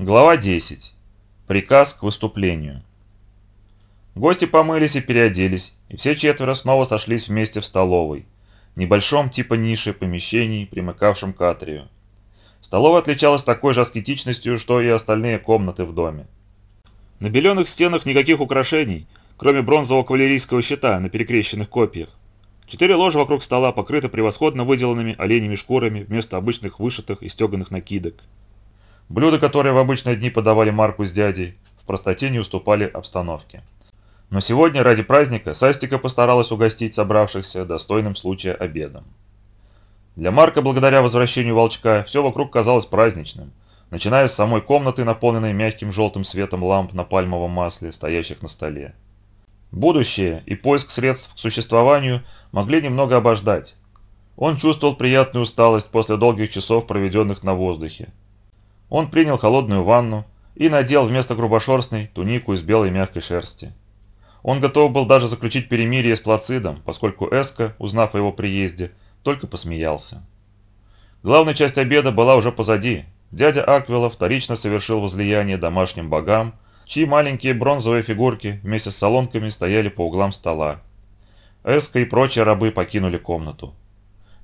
Глава 10. Приказ к выступлению. Гости помылись и переоделись, и все четверо снова сошлись вместе в столовой, небольшом типа ниши помещений, примыкавшем к атрию. Столовая отличалась такой же аскетичностью, что и остальные комнаты в доме. На беленых стенах никаких украшений, кроме бронзового кавалерийского щита на перекрещенных копьях. Четыре ложа вокруг стола покрыты превосходно выделанными оленями шкурами вместо обычных вышитых и стеганых накидок. Блюда, которые в обычные дни подавали Марку с дядей, в простоте не уступали обстановке. Но сегодня, ради праздника, Састика постаралась угостить собравшихся достойным случая обедом. Для Марка, благодаря возвращению волчка, все вокруг казалось праздничным, начиная с самой комнаты, наполненной мягким желтым светом ламп на пальмовом масле, стоящих на столе. Будущее и поиск средств к существованию могли немного обождать. Он чувствовал приятную усталость после долгих часов, проведенных на воздухе, он принял холодную ванну и надел вместо грубошерстной тунику из белой мягкой шерсти. Он готов был даже заключить перемирие с Плацидом, поскольку Эска, узнав о его приезде, только посмеялся. Главная часть обеда была уже позади. Дядя Аквила вторично совершил возлияние домашним богам, чьи маленькие бронзовые фигурки вместе с солонками стояли по углам стола. Эска и прочие рабы покинули комнату.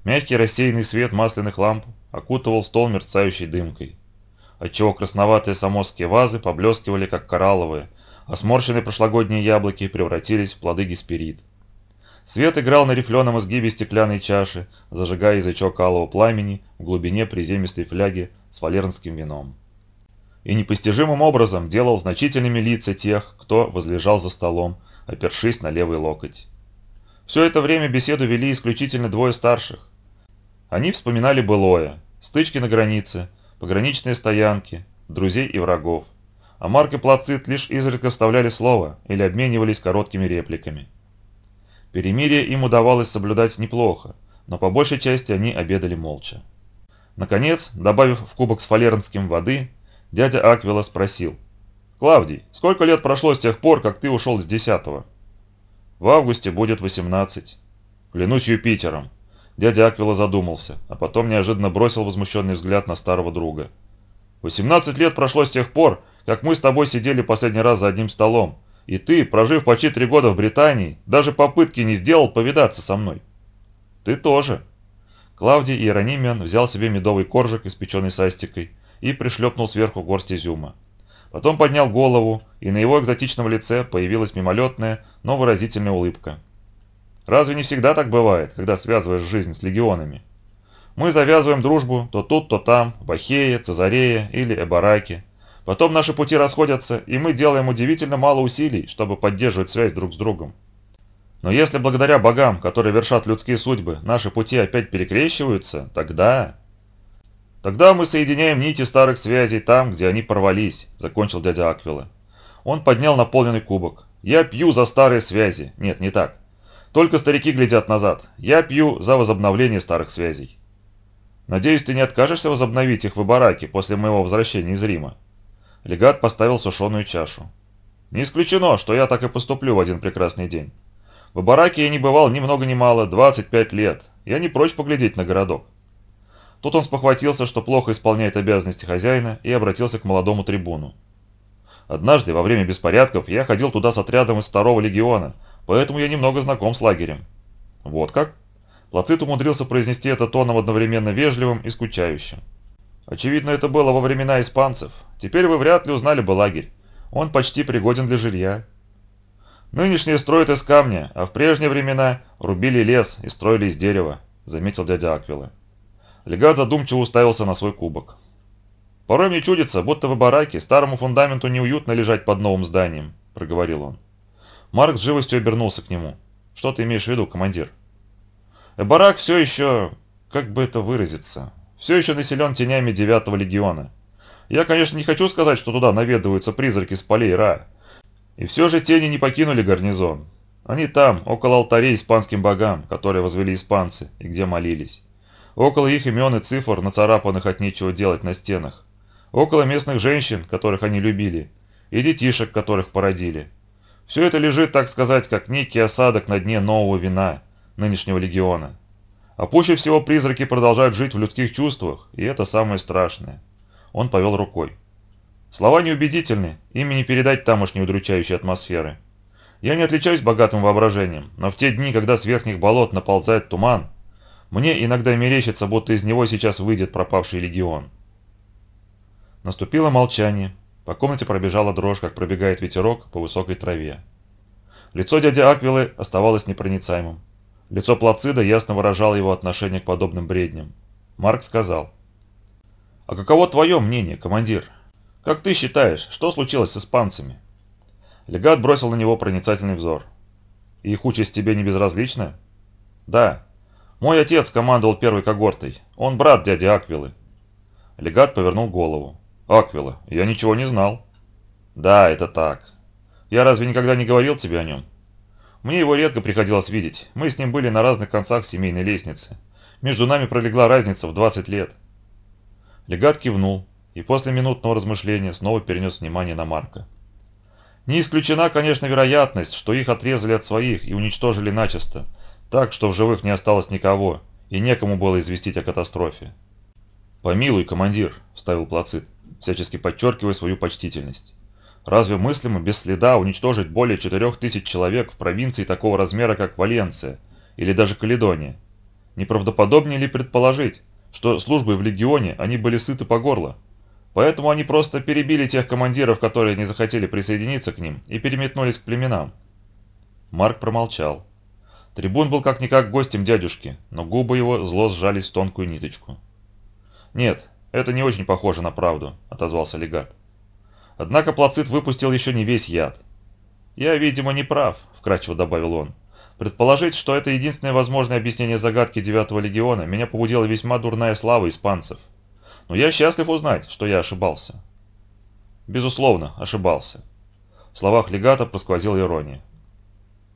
Мягкий рассеянный свет масляных ламп окутывал стол мерцающей дымкой отчего красноватые самосские вазы поблескивали, как коралловые, а сморщенные прошлогодние яблоки превратились в плоды гесперид. Свет играл на рифленом изгибе стеклянной чаши, зажигая язычок алого пламени в глубине приземистой фляги с фалернским вином. И непостижимым образом делал значительными лица тех, кто возлежал за столом, опершись на левый локоть. Все это время беседу вели исключительно двое старших. Они вспоминали былое, стычки на границе, пограничные стоянки, друзей и врагов. А Марк и Плацит лишь изредка вставляли слово или обменивались короткими репликами. Перемирие им удавалось соблюдать неплохо, но по большей части они обедали молча. Наконец, добавив в кубок с фалернским воды, дядя Аквила спросил. «Клавдий, сколько лет прошло с тех пор, как ты ушел с десятого?» «В августе будет 18. Клянусь Юпитером, Дядя Аквила задумался, а потом неожиданно бросил возмущенный взгляд на старого друга. «18 лет прошло с тех пор, как мы с тобой сидели последний раз за одним столом, и ты, прожив почти три года в Британии, даже попытки не сделал повидаться со мной». «Ты тоже». Клавдий Иеронимиан взял себе медовый коржик, испеченный састикой, и пришлепнул сверху горсть изюма. Потом поднял голову, и на его экзотичном лице появилась мимолетная, но выразительная улыбка. Разве не всегда так бывает, когда связываешь жизнь с легионами? Мы завязываем дружбу то тут, то там, в Ахее, Цезарее или Эбараке. Потом наши пути расходятся, и мы делаем удивительно мало усилий, чтобы поддерживать связь друг с другом. Но если благодаря богам, которые вершат людские судьбы, наши пути опять перекрещиваются, тогда... Тогда мы соединяем нити старых связей там, где они порвались, закончил дядя Аквила. Он поднял наполненный кубок. Я пью за старые связи. Нет, не так. Только старики глядят назад. Я пью за возобновление старых связей. Надеюсь, ты не откажешься возобновить их в Ибараке после моего возвращения из Рима. Легат поставил сушеную чашу. Не исключено, что я так и поступлю в один прекрасный день. В Ибараке я не бывал ни много ни мало, 25 лет. Я не прочь поглядеть на городок. Тут он спохватился, что плохо исполняет обязанности хозяина, и обратился к молодому трибуну. Однажды, во время беспорядков, я ходил туда с отрядом из второго легиона, поэтому я немного знаком с лагерем». «Вот как?» Плацит умудрился произнести это тоном одновременно вежливым и скучающим. «Очевидно, это было во времена испанцев. Теперь вы вряд ли узнали бы лагерь. Он почти пригоден для жилья. Нынешние строят из камня, а в прежние времена рубили лес и строили из дерева», заметил дядя Аквила. Легат задумчиво уставился на свой кубок. «Порой мне чудится, будто в бараке старому фундаменту неуютно лежать под новым зданием», – проговорил он. Марк с живостью обернулся к нему. «Что ты имеешь в виду, командир?» «Барак все еще... как бы это выразиться? Все еще населен тенями девятого легиона. Я, конечно, не хочу сказать, что туда наведываются призраки с полей Ра. И все же тени не покинули гарнизон. Они там, около алтарей испанским богам, которые возвели испанцы, и где молились. Около их имен и цифр, нацарапанных от нечего делать на стенах. Около местных женщин, которых они любили, и детишек, которых породили. Все это лежит, так сказать, как некий осадок на дне нового вина нынешнего легиона. А пуще всего призраки продолжают жить в людских чувствах, и это самое страшное. Он повел рукой. Слова неубедительны, ими не передать тамошней удручающей атмосферы. Я не отличаюсь богатым воображением, но в те дни, когда с верхних болот наползает туман, мне иногда мерещится, будто из него сейчас выйдет пропавший легион. Наступило молчание. По комнате пробежала дрожь, как пробегает ветерок по высокой траве. Лицо дяди Аквилы оставалось непроницаемым. Лицо Плацида ясно выражало его отношение к подобным бредням. Марк сказал. «А каково твое мнение, командир? Как ты считаешь, что случилось с испанцами?» Легат бросил на него проницательный взор. «Их участь тебе не безразлична?» «Да. Мой отец командовал первой когортой. Он брат дяди Аквилы». Легат повернул голову. «Аквила, я ничего не знал». «Да, это так. Я разве никогда не говорил тебе о нем? Мне его редко приходилось видеть. Мы с ним были на разных концах семейной лестницы. Между нами пролегла разница в 20 лет. Легат кивнул и после минутного размышления снова перенес внимание на Марка. Не исключена, конечно, вероятность, что их отрезали от своих и уничтожили начисто, так, что в живых не осталось никого, и некому было известить о катастрофе. «Помилуй, командир», – вставил Плацит, всячески подчеркивая свою почтительность. Разве мыслимо без следа уничтожить более 4000 человек в провинции такого размера, как Валенция или даже Каледония? Неправдоподобнее ли предположить, что службой в легионе они были сыты по горло? Поэтому они просто перебили тех командиров, которые не захотели присоединиться к ним, и переметнулись к племенам. Марк промолчал. Трибун был как-никак гостем дядюшки, но губы его зло сжались в тонкую ниточку. «Нет, это не очень похоже на правду», – отозвался легат. Однако Плацит выпустил еще не весь яд. «Я, видимо, не прав», – вкратчиво добавил он. «Предположить, что это единственное возможное объяснение загадки Девятого Легиона, меня побудила весьма дурная слава испанцев. Но я счастлив узнать, что я ошибался». «Безусловно, ошибался». В словах легата просквозила ирония.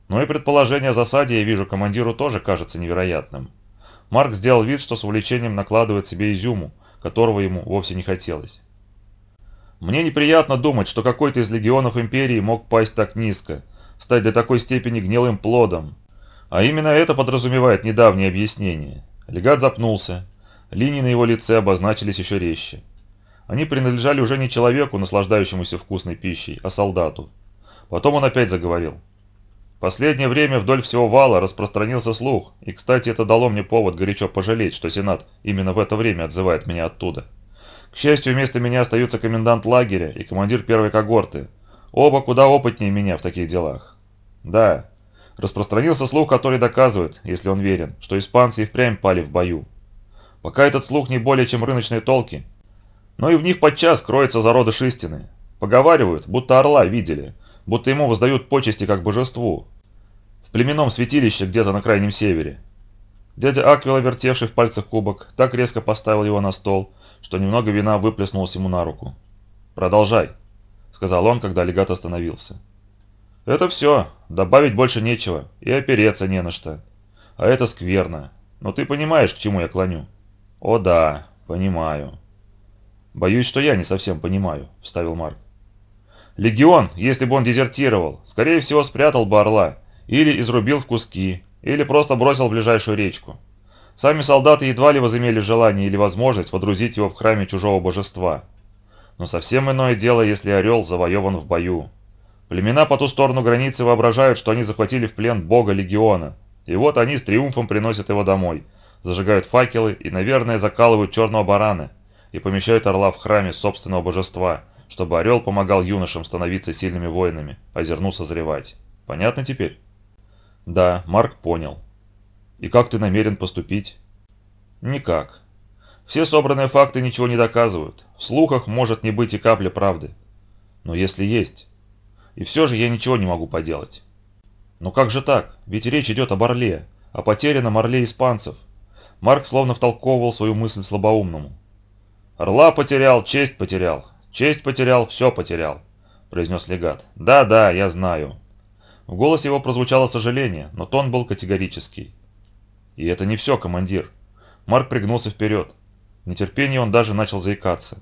Но и предположение о засаде, я вижу, командиру тоже кажется невероятным. Марк сделал вид, что с увлечением накладывает себе изюму, которого ему вовсе не хотелось. Мне неприятно думать, что какой-то из легионов Империи мог пасть так низко, стать до такой степени гнилым плодом. А именно это подразумевает недавнее объяснение. Легат запнулся. Линии на его лице обозначились еще резче. Они принадлежали уже не человеку, наслаждающемуся вкусной пищей, а солдату. Потом он опять заговорил. Последнее время вдоль всего вала распространился слух, и, кстати, это дало мне повод горячо пожалеть, что Сенат именно в это время отзывает меня оттуда. К счастью, вместо меня остаются комендант лагеря и командир первой когорты. Оба куда опытнее меня в таких делах. Да, распространился слух, который доказывает, если он верен, что испанцы и впрямь пали в бою. Пока этот слух не более чем рыночные толки, но и в них подчас кроется зародыш истины. Поговаривают, будто орла видели, будто ему воздают почести как божеству. В племенном святилище где-то на крайнем севере. Дядя Аквила, вертевший в пальцах кубок, так резко поставил его на стол, что немного вина выплеснулось ему на руку. «Продолжай», — сказал он, когда легат остановился. «Это все. Добавить больше нечего. И опереться не на что. А это скверно. Но ты понимаешь, к чему я клоню?» «О да, понимаю». «Боюсь, что я не совсем понимаю», — вставил Марк. «Легион, если бы он дезертировал, скорее всего спрятал бы орла, или изрубил в куски, или просто бросил в ближайшую речку. Сами солдаты едва ли возымели желание или возможность водрузить его в храме чужого божества. Но совсем иное дело, если орел завоеван в бою. Племена по ту сторону границы воображают, что они захватили в плен бога легиона. И вот они с триумфом приносят его домой, зажигают факелы и, наверное, закалывают черного барана и помещают орла в храме собственного божества, чтобы орел помогал юношам становиться сильными воинами, а зерну созревать. Понятно теперь? Да, Марк понял. И как ты намерен поступить? Никак. Все собранные факты ничего не доказывают. В слухах может не быть и капли правды. Но если есть. И все же я ничего не могу поделать. Но как же так? Ведь речь идет об Орле, о потерянном Орле испанцев. Марк словно втолковывал свою мысль слабоумному. «Орла потерял, честь потерял. Честь потерял, все потерял», – произнес легат. «Да-да, я знаю». В голосе его прозвучало сожаление, но тон был категорический. И это не все, командир. Марк пригнулся вперед. В нетерпении он даже начал заикаться.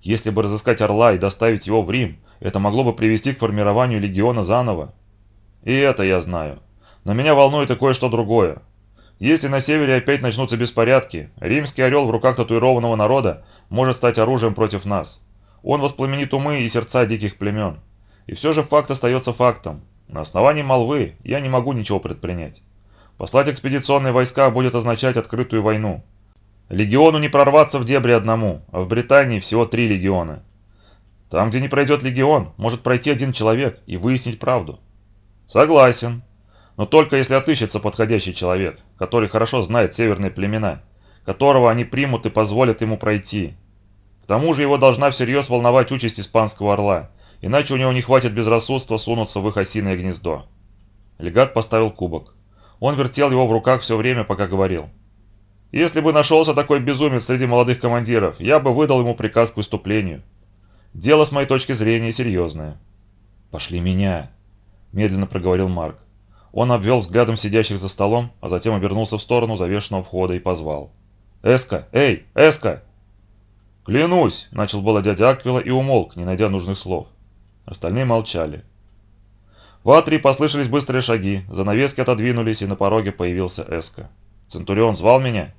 Если бы разыскать Орла и доставить его в Рим, это могло бы привести к формированию легиона заново. И это я знаю. Но меня волнует и кое-что другое. Если на севере опять начнутся беспорядки, римский орел в руках татуированного народа может стать оружием против нас. Он воспламенит умы и сердца диких племен. И все же факт остается фактом. На основании молвы я не могу ничего предпринять. Послать экспедиционные войска будет означать открытую войну. Легиону не прорваться в дебри одному, а в Британии всего три легиона. Там, где не пройдет легион, может пройти один человек и выяснить правду. Согласен. Но только если отыщется подходящий человек, который хорошо знает северные племена, которого они примут и позволят ему пройти. Тому же его должна всерьез волновать участь испанского орла, иначе у него не хватит безрассудства сунуться в их осиное гнездо. Легат поставил кубок. Он вертел его в руках все время, пока говорил. «Если бы нашелся такой безумец среди молодых командиров, я бы выдал ему приказ к выступлению. Дело, с моей точки зрения, серьезное». «Пошли меня», – медленно проговорил Марк. Он обвел взглядом сидящих за столом, а затем обернулся в сторону завешенного входа и позвал. «Эска! Эй, Эска!» «Клянусь!» – начал было дядя Аквила и умолк, не найдя нужных слов. Остальные молчали. В Атрии послышались быстрые шаги, занавески отодвинулись, и на пороге появился Эска. «Центурион звал меня?»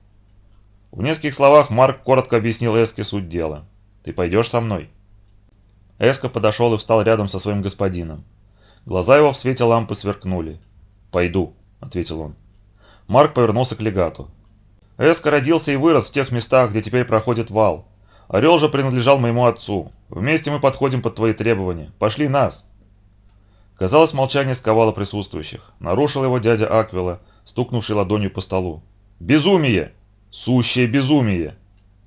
В нескольких словах Марк коротко объяснил Эске суть дела. «Ты пойдешь со мной?» Эска подошел и встал рядом со своим господином. Глаза его в свете лампы сверкнули. «Пойду», — ответил он. Марк повернулся к легату. «Эска родился и вырос в тех местах, где теперь проходит вал. Орел же принадлежал моему отцу. Вместе мы подходим под твои требования. Пошли нас!» Казалось, молчание сковало присутствующих. Нарушил его дядя Аквила, стукнувший ладонью по столу. «Безумие! Сущее безумие!»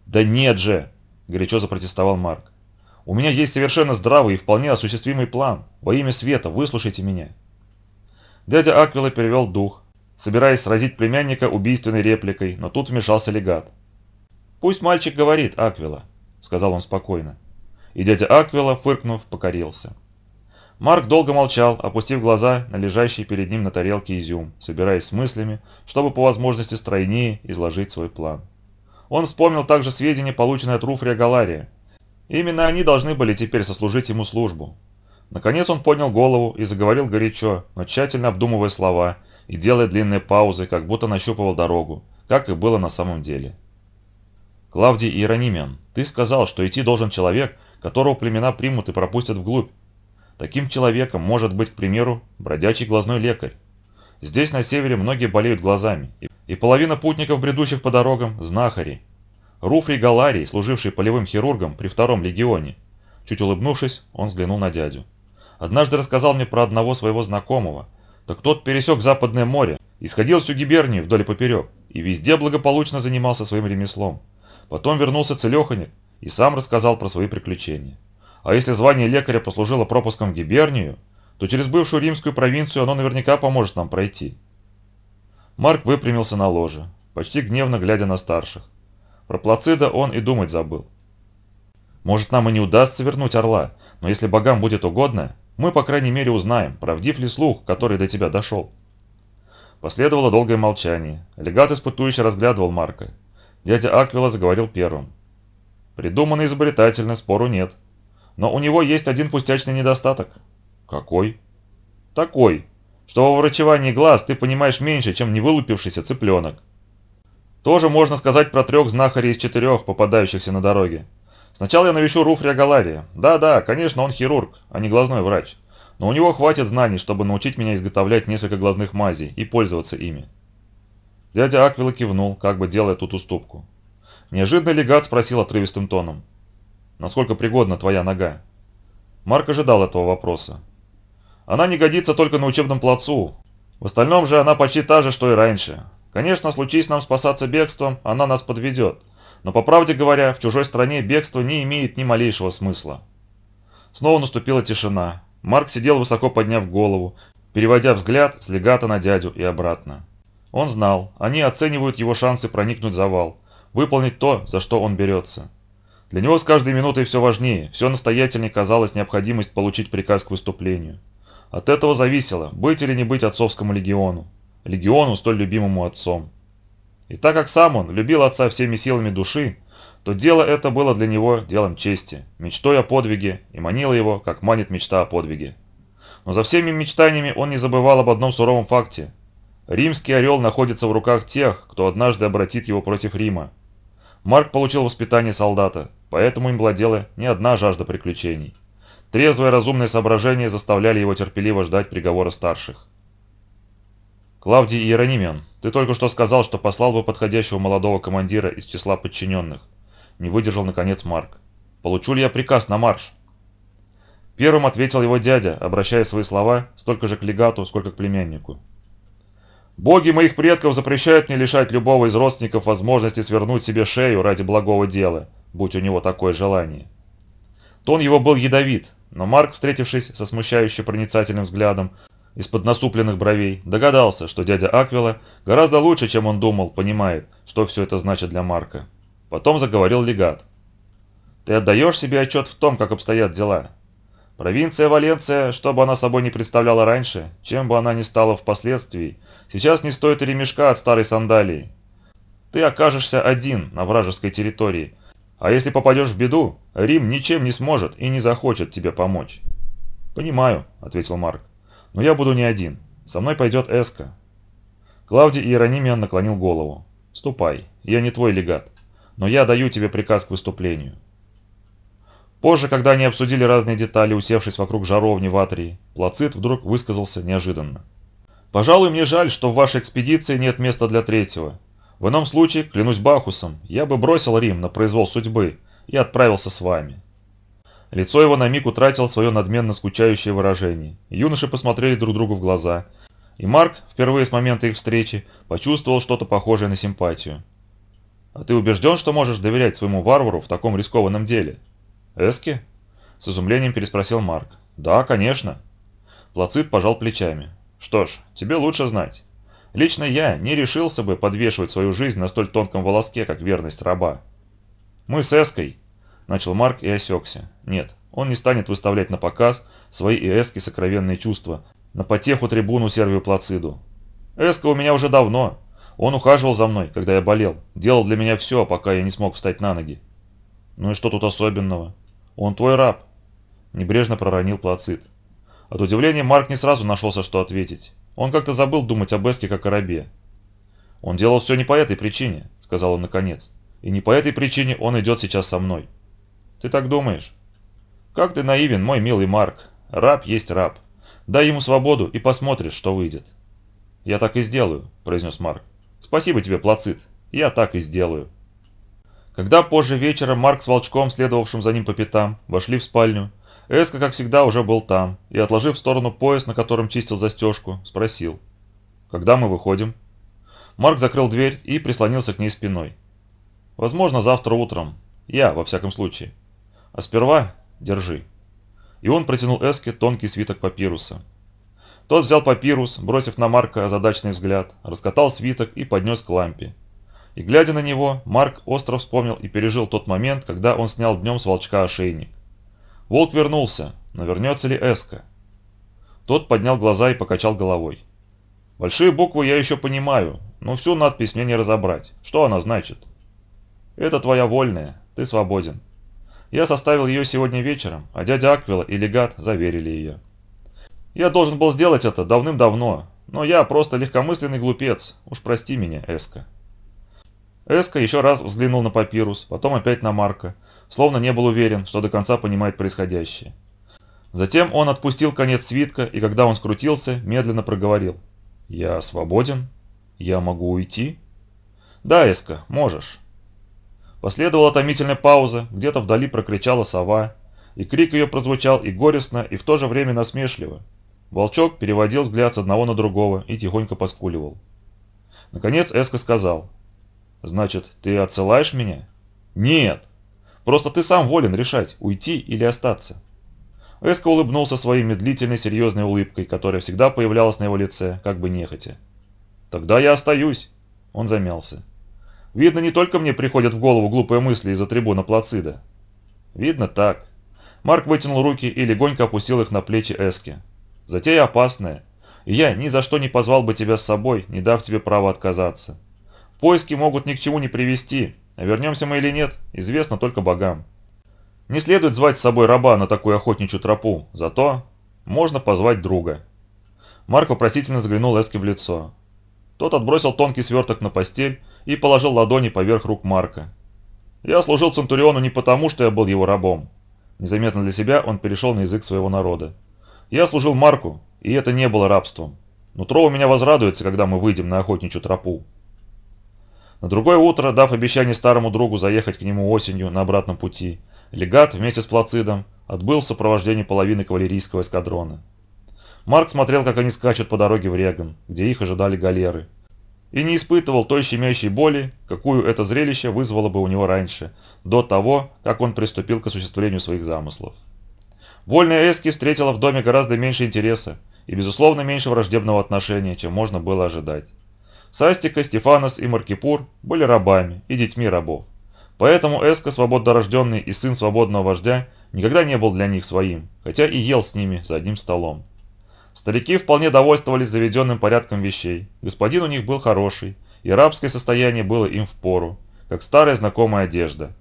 «Да нет же!» – горячо запротестовал Марк. «У меня есть совершенно здравый и вполне осуществимый план. Во имя света, выслушайте меня!» Дядя Аквила перевел дух, собираясь сразить племянника убийственной репликой, но тут вмешался легат. «Пусть мальчик говорит, Аквила», – сказал он спокойно. И дядя Аквила, фыркнув, покорился. Марк долго молчал, опустив глаза на лежащий перед ним на тарелке изюм, собираясь с мыслями, чтобы по возможности стройнее изложить свой план. Он вспомнил также сведения, полученные от Руфрия Галария. Именно они должны были теперь сослужить ему службу. Наконец он поднял голову и заговорил горячо, но тщательно обдумывая слова и делая длинные паузы, как будто нащупывал дорогу, как и было на самом деле. «Клавдий Иеронимиан, ты сказал, что идти должен человек, которого племена примут и пропустят вглубь. Таким человеком может быть, к примеру, бродячий глазной лекарь. Здесь на севере многие болеют глазами, и половина путников, бредущих по дорогам, знахари. Руфрий Галарий, служивший полевым хирургом при втором легионе. Чуть улыбнувшись, он взглянул на дядю. Однажды рассказал мне про одного своего знакомого. Так тот пересек Западное море и сходил всю гибернию вдоль и поперек, и везде благополучно занимался своим ремеслом. Потом вернулся целеханик и сам рассказал про свои приключения. А если звание лекаря послужило пропуском в гибернию, то через бывшую римскую провинцию оно наверняка поможет нам пройти. Марк выпрямился на ложе, почти гневно глядя на старших. Про Плацида он и думать забыл. Может, нам и не удастся вернуть орла, но если богам будет угодно, мы, по крайней мере, узнаем, правдив ли слух, который до тебя дошел. Последовало долгое молчание. Легат испытующе разглядывал Марка. Дядя Аквила заговорил первым. «Придуманно изобретательно, спору нет. Но у него есть один пустячный недостаток. Какой? Такой, что во врачевании глаз ты понимаешь меньше, чем невылупившийся цыпленок. Тоже можно сказать про трех знахарей из четырех, попадающихся на дороге. Сначала я навещу Руфрия Галария. Да-да, конечно, он хирург, а не глазной врач. Но у него хватит знаний, чтобы научить меня изготовлять несколько глазных мазей и пользоваться ими. Дядя Аквила кивнул, как бы делая тут уступку. Неожиданно легат спросил отрывистым тоном насколько пригодна твоя нога. Марк ожидал этого вопроса. Она не годится только на учебном плацу. В остальном же она почти та же, что и раньше. Конечно, случись нам спасаться бегством, она нас подведет. Но по правде говоря, в чужой стране бегство не имеет ни малейшего смысла. Снова наступила тишина. Марк сидел высоко подняв голову, переводя взгляд с легата на дядю и обратно. Он знал, они оценивают его шансы проникнуть за вал, выполнить то, за что он берется. Для него с каждой минутой все важнее, все настоятельнее казалась необходимость получить приказ к выступлению. От этого зависело, быть или не быть отцовскому легиону. Легиону, столь любимому отцом. И так как сам он любил отца всеми силами души, то дело это было для него делом чести, мечтой о подвиге, и манило его, как манит мечта о подвиге. Но за всеми мечтаниями он не забывал об одном суровом факте. Римский орел находится в руках тех, кто однажды обратит его против Рима. Марк получил воспитание солдата, поэтому им владела не одна жажда приключений. Трезвое разумное соображение заставляли его терпеливо ждать приговора старших. «Клавдий Иеронимион, ты только что сказал, что послал бы подходящего молодого командира из числа подчиненных». Не выдержал, наконец, Марк. «Получу ли я приказ на марш?» Первым ответил его дядя, обращая свои слова столько же к легату, сколько к племяннику. «Боги моих предков запрещают мне лишать любого из родственников возможности свернуть себе шею ради благого дела, будь у него такое желание». Тон его был ядовит, но Марк, встретившись со смущающе проницательным взглядом, из-под насупленных бровей, догадался, что дядя Аквила гораздо лучше, чем он думал, понимает, что все это значит для Марка. Потом заговорил легат. «Ты отдаешь себе отчет в том, как обстоят дела? Провинция Валенция, что бы она собой не представляла раньше, чем бы она ни стала впоследствии, сейчас не стоит и ремешка от старой сандалии. Ты окажешься один на вражеской территории, а если попадешь в беду, Рим ничем не сможет и не захочет тебе помочь». «Понимаю», — ответил Марк. Но я буду не один. Со мной пойдет Эска. Клавдий Иеронимиан наклонил голову. «Ступай, я не твой легат, но я даю тебе приказ к выступлению». Позже, когда они обсудили разные детали, усевшись вокруг жаровни в Атрии, Плацит вдруг высказался неожиданно. «Пожалуй, мне жаль, что в вашей экспедиции нет места для третьего. В ином случае, клянусь Бахусом, я бы бросил Рим на произвол судьбы и отправился с вами. Лицо его на миг утратило свое надменно скучающее выражение. Юноши посмотрели друг другу в глаза. И Марк, впервые с момента их встречи, почувствовал что-то похожее на симпатию. «А ты убежден, что можешь доверять своему варвару в таком рискованном деле?» «Эски?» С изумлением переспросил Марк. «Да, конечно». Плацит пожал плечами. «Что ж, тебе лучше знать. Лично я не решился бы подвешивать свою жизнь на столь тонком волоске, как верность раба. Мы с Эской Начал Марк и осекся. Нет, он не станет выставлять на показ свои и Эски сокровенные чувства, на потеху трибуну Сервию Плациду. Эска у меня уже давно. Он ухаживал за мной, когда я болел, делал для меня все, пока я не смог встать на ноги. Ну и что тут особенного? Он твой раб. Небрежно проронил Плацид. От удивления Марк не сразу нашелся, что ответить. Он как-то забыл думать об Эске как о рабе. «Он делал все не по этой причине», — сказал он наконец. «И не по этой причине он идет сейчас со мной». Ты так думаешь? Как ты наивен, мой милый Марк. Раб есть раб. Дай ему свободу и посмотришь, что выйдет. Я так и сделаю, произнес Марк. Спасибо тебе, Плацит. Я так и сделаю. Когда позже вечером Марк с Волчком, следовавшим за ним по пятам, вошли в спальню, Эска, как всегда, уже был там и, отложив в сторону пояс, на котором чистил застежку, спросил. «Когда мы выходим?» Марк закрыл дверь и прислонился к ней спиной. «Возможно, завтра утром. Я, во всяком случае. А сперва держи». И он протянул Эске тонкий свиток папируса. Тот взял папирус, бросив на Марка озадаченный взгляд, раскатал свиток и поднес к лампе. И глядя на него, Марк остро вспомнил и пережил тот момент, когда он снял днем с волчка ошейник. Волк вернулся, но вернется ли Эска? Тот поднял глаза и покачал головой. Большие буквы я еще понимаю, но всю надпись мне не разобрать. Что она значит? Это твоя вольная, ты свободен. Я составил ее сегодня вечером, а дядя Аквила и легат заверили ее. Я должен был сделать это давным-давно, но я просто легкомысленный глупец, уж прости меня, Эска. Эска еще раз взглянул на папирус, потом опять на Марка, словно не был уверен, что до конца понимает происходящее. Затем он отпустил конец свитка, и когда он скрутился, медленно проговорил. «Я свободен? Я могу уйти?» «Да, Эска, можешь. Последовала томительная пауза, где-то вдали прокричала сова, и крик ее прозвучал и горестно, и в то же время насмешливо. Волчок переводил взгляд с одного на другого и тихонько поскуливал. Наконец Эска сказал. «Значит, ты отсылаешь меня?» «Нет! Просто ты сам волен решать, уйти или остаться». Эска улыбнулся своей медлительной серьезной улыбкой, которая всегда появлялась на его лице, как бы нехотя. «Тогда я остаюсь!» Он замялся. Видно, не только мне приходят в голову глупые мысли из-за трибуна Плацида. Видно так. Марк вытянул руки и легонько опустил их на плечи Эски. Затея опасная, я ни за что не позвал бы тебя с собой, не дав тебе права отказаться. Поиски могут ни к чему не привести, а вернемся мы или нет, известно только богам. Не следует звать с собой раба на такую охотничью тропу, зато можно позвать друга. Марк вопросительно заглянул Эски в лицо. Тот отбросил тонкий сверток на постель и положил ладони поверх рук Марка. Я служил Центуриону не потому, что я был его рабом. Незаметно для себя он перешел на язык своего народа. Я служил Марку, и это не было рабством. Нутро у меня возрадуется, когда мы выйдем на охотничью тропу. На другое утро, дав обещание старому другу заехать к нему осенью на обратном пути, легат вместе с Плацидом отбыл в сопровождении половины кавалерийского эскадрона. Марк смотрел, как они скачут по дороге в Реган, где их ожидали галеры, и не испытывал той щемящей боли, какую это зрелище вызвало бы у него раньше, до того, как он приступил к осуществлению своих замыслов. Вольная Эски встретила в доме гораздо меньше интереса и, безусловно, меньше враждебного отношения, чем можно было ожидать. Састика, Стефанос и Маркипур были рабами и детьми рабов. Поэтому Эска, свободнорожденный и сын свободного вождя, никогда не был для них своим, хотя и ел с ними за одним столом. Старики вполне довольствовались заведенным порядком вещей, господин у них был хороший, и рабское состояние было им в пору, как старая знакомая одежда.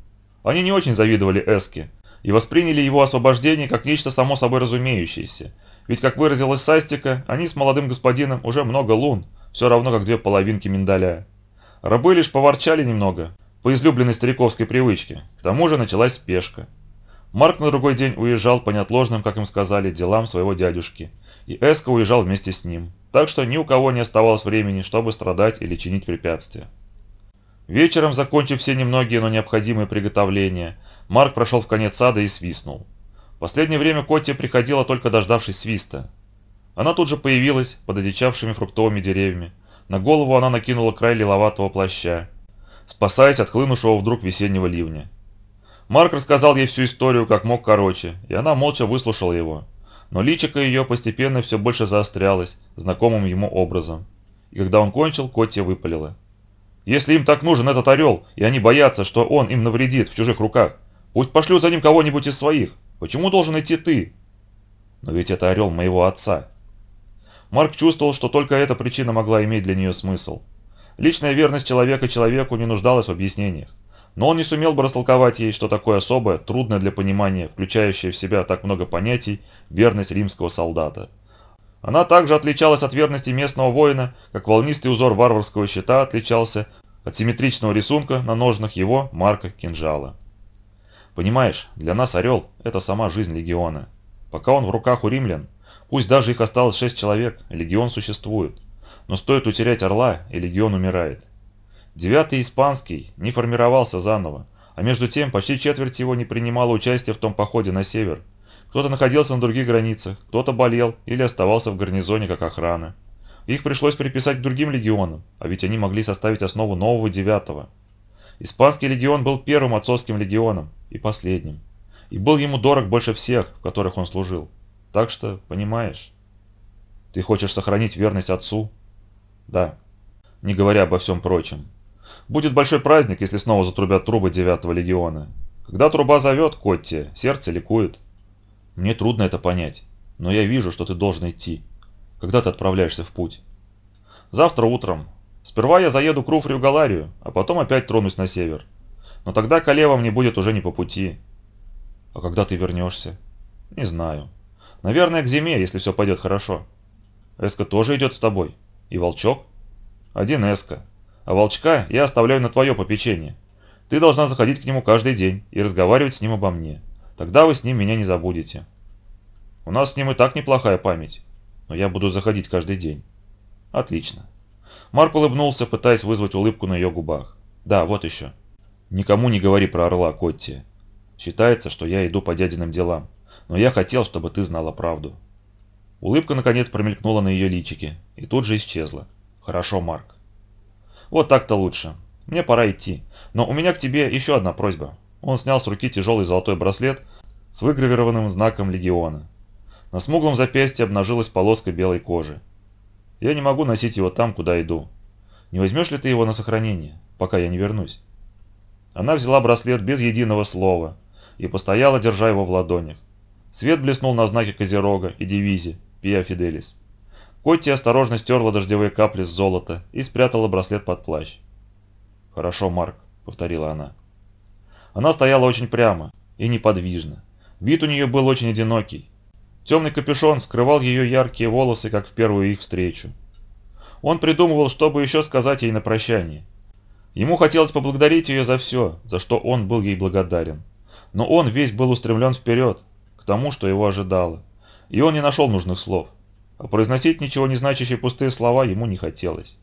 Они не очень завидовали Эске и восприняли его освобождение как нечто само собой разумеющееся, ведь, как выразилась Састика, они с молодым господином уже много лун, все равно как две половинки миндаля. Рабы лишь поворчали немного, по излюбленной стариковской привычке, к тому же началась спешка. Марк на другой день уезжал по неотложным, как им сказали, делам своего дядюшки, и Эска уезжал вместе с ним, так что ни у кого не оставалось времени, чтобы страдать или чинить препятствия. Вечером, закончив все немногие, но необходимые приготовления, Марк прошел в конец сада и свистнул. В последнее время Котти приходила только дождавшись свиста. Она тут же появилась под одичавшими фруктовыми деревьями. На голову она накинула край лиловатого плаща, спасаясь от хлынувшего вдруг весеннего ливня. Марк рассказал ей всю историю как мог короче, и она молча выслушала его. Но личико ее постепенно все больше заострялось, знакомым ему образом. И когда он кончил, Котти выпалила. «Если им так нужен этот орел, и они боятся, что он им навредит в чужих руках, пусть пошлют за ним кого-нибудь из своих. Почему должен идти ты?» «Но ведь это орел моего отца», Марк чувствовал, что только эта причина могла иметь для нее смысл. Личная верность человека человеку не нуждалась в объяснениях. Но он не сумел бы растолковать ей, что такое особое, трудное для понимания, включающее в себя так много понятий, верность римского солдата. Она также отличалась от верности местного воина, как волнистый узор варварского щита отличался от симметричного рисунка на ножнах его, Марка, кинжала. Понимаешь, для нас Орел – это сама жизнь легиона. Пока он в руках у римлян, Пусть даже их осталось шесть человек, легион существует. Но стоит утерять Орла, и легион умирает. Девятый испанский не формировался заново, а между тем почти четверть его не принимала участия в том походе на север. Кто-то находился на других границах, кто-то болел или оставался в гарнизоне как охрана. Их пришлось приписать к другим легионам, а ведь они могли составить основу нового девятого. Испанский легион был первым отцовским легионом и последним. И был ему дорог больше всех, в которых он служил. Так что, понимаешь, ты хочешь сохранить верность отцу? Да, не говоря обо всем прочем. Будет большой праздник, если снова затрубят трубы девятого легиона. Когда труба зовет, Котти, сердце ликует. Мне трудно это понять, но я вижу, что ты должен идти. Когда ты отправляешься в путь? Завтра утром. Сперва я заеду к Руфрию Галарию, а потом опять тронусь на север. Но тогда колевам мне будет уже не по пути. А когда ты вернешься? Не знаю. Наверное, к зиме, если все пойдет хорошо. Эска тоже идет с тобой. И волчок? Один Эска. А волчка я оставляю на твое попечение. Ты должна заходить к нему каждый день и разговаривать с ним обо мне. Тогда вы с ним меня не забудете. У нас с ним и так неплохая память. Но я буду заходить каждый день. Отлично. Марк улыбнулся, пытаясь вызвать улыбку на ее губах. Да, вот еще. Никому не говори про орла, Котти. Считается, что я иду по дядиным делам но я хотел, чтобы ты знала правду». Улыбка наконец промелькнула на ее личике и тут же исчезла. «Хорошо, Марк». «Вот так-то лучше. Мне пора идти. Но у меня к тебе еще одна просьба». Он снял с руки тяжелый золотой браслет с выгравированным знаком легиона. На смуглом запястье обнажилась полоска белой кожи. «Я не могу носить его там, куда иду. Не возьмешь ли ты его на сохранение, пока я не вернусь?» Она взяла браслет без единого слова и постояла, держа его в ладонях. Свет блеснул на знаке Козерога и дивизии Пиа Фиделис. Котти осторожно стерла дождевые капли с золота и спрятала браслет под плащ. «Хорошо, Марк», — повторила она. Она стояла очень прямо и неподвижно. Вид у нее был очень одинокий. Темный капюшон скрывал ее яркие волосы, как в первую их встречу. Он придумывал, чтобы еще сказать ей на прощание. Ему хотелось поблагодарить ее за все, за что он был ей благодарен. Но он весь был устремлен вперед, тому, что его ожидало. И он не нашел нужных слов. А произносить ничего не значащие пустые слова ему не хотелось.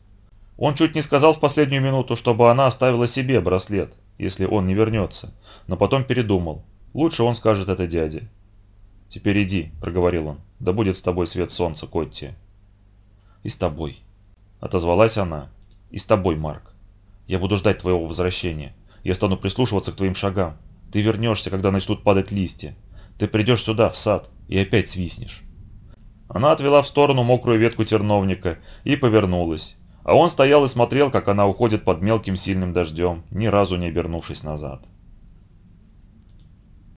Он чуть не сказал в последнюю минуту, чтобы она оставила себе браслет, если он не вернется, но потом передумал. Лучше он скажет это дяде. «Теперь иди», — проговорил он, — «да будет с тобой свет солнца, Котти». «И с тобой», — отозвалась она. «И с тобой, Марк. Я буду ждать твоего возвращения. Я стану прислушиваться к твоим шагам. Ты вернешься, когда начнут падать листья. Ты придешь сюда, в сад, и опять свистнешь». Она отвела в сторону мокрую ветку терновника и повернулась. А он стоял и смотрел, как она уходит под мелким сильным дождем, ни разу не обернувшись назад.